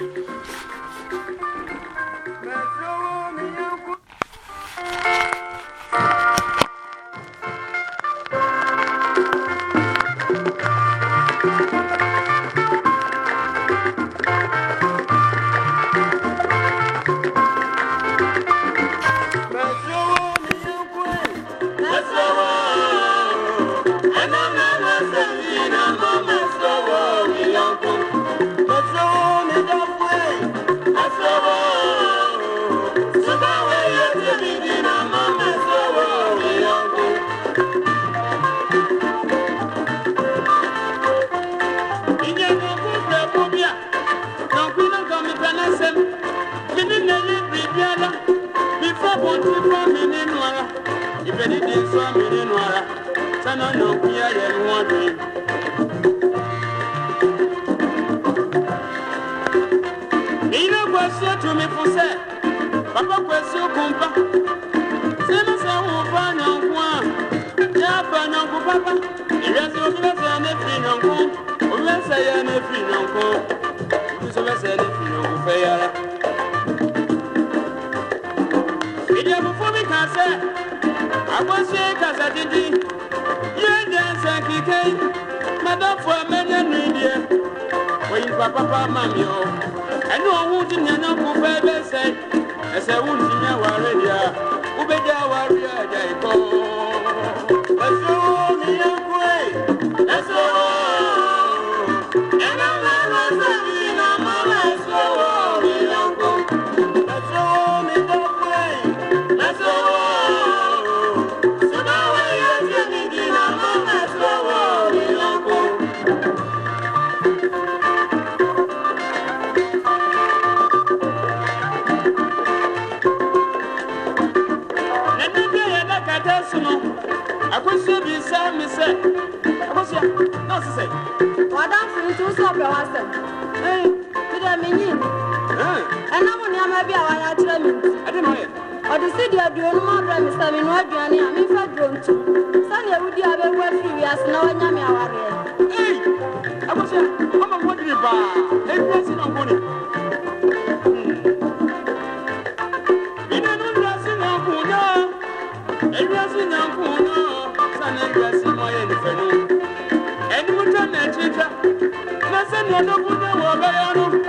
Thank you. ìfẹ́ dídí sọ mí nínú ara sẹ́nà ní òkun yẹ̀rẹ̀ ni wọ́n dín. ìyílẹ̀ kò sí ètò mi fún sẹ́ bàbá kò sí òkun bá sínú sẹ́wọ̀n bá nyankun à yẹ́ bá nyankun bàbá ìrẹsì òfin lẹ́sẹ̀ ní fi nyankun òfin lẹ́sẹ̀ yẹ ní fi nyankun òfin sọ lẹ́sẹ̀ ní fi nyankun fẹ́ yára. ìdí ẹ̀fọ́ fún mi kà sẹ́. abosie kasadidi yie deɛ nsa keke madɔfo a mɛnyɛ nui deɛ ɔyimpa papa ma mi enu ɛne ɔwo gye neanamfo bebe bɛsɛe ese wo ntinya ware deɛ a wobɛgya ware a agyae kɔɔ nurse no akosua bi sɛ mi sɛ akosua nurse sɛ. wadanfo mi tun sọ eh. ọbẹ wa sẹ mi dẹ mi yin ẹnam nneɛma bi a wayɛ akyerɛ mi nti ɔde si di aduonu mu abrɛ mi sɛ mi nua aduane a mi fɛ duro ntu sani ewudi a bɛwu afiri wiase na wɔnya mi awareɛ. akosua ɔmɔ nkɔ diri paa ebi esi na nkɔ ni. Thank you.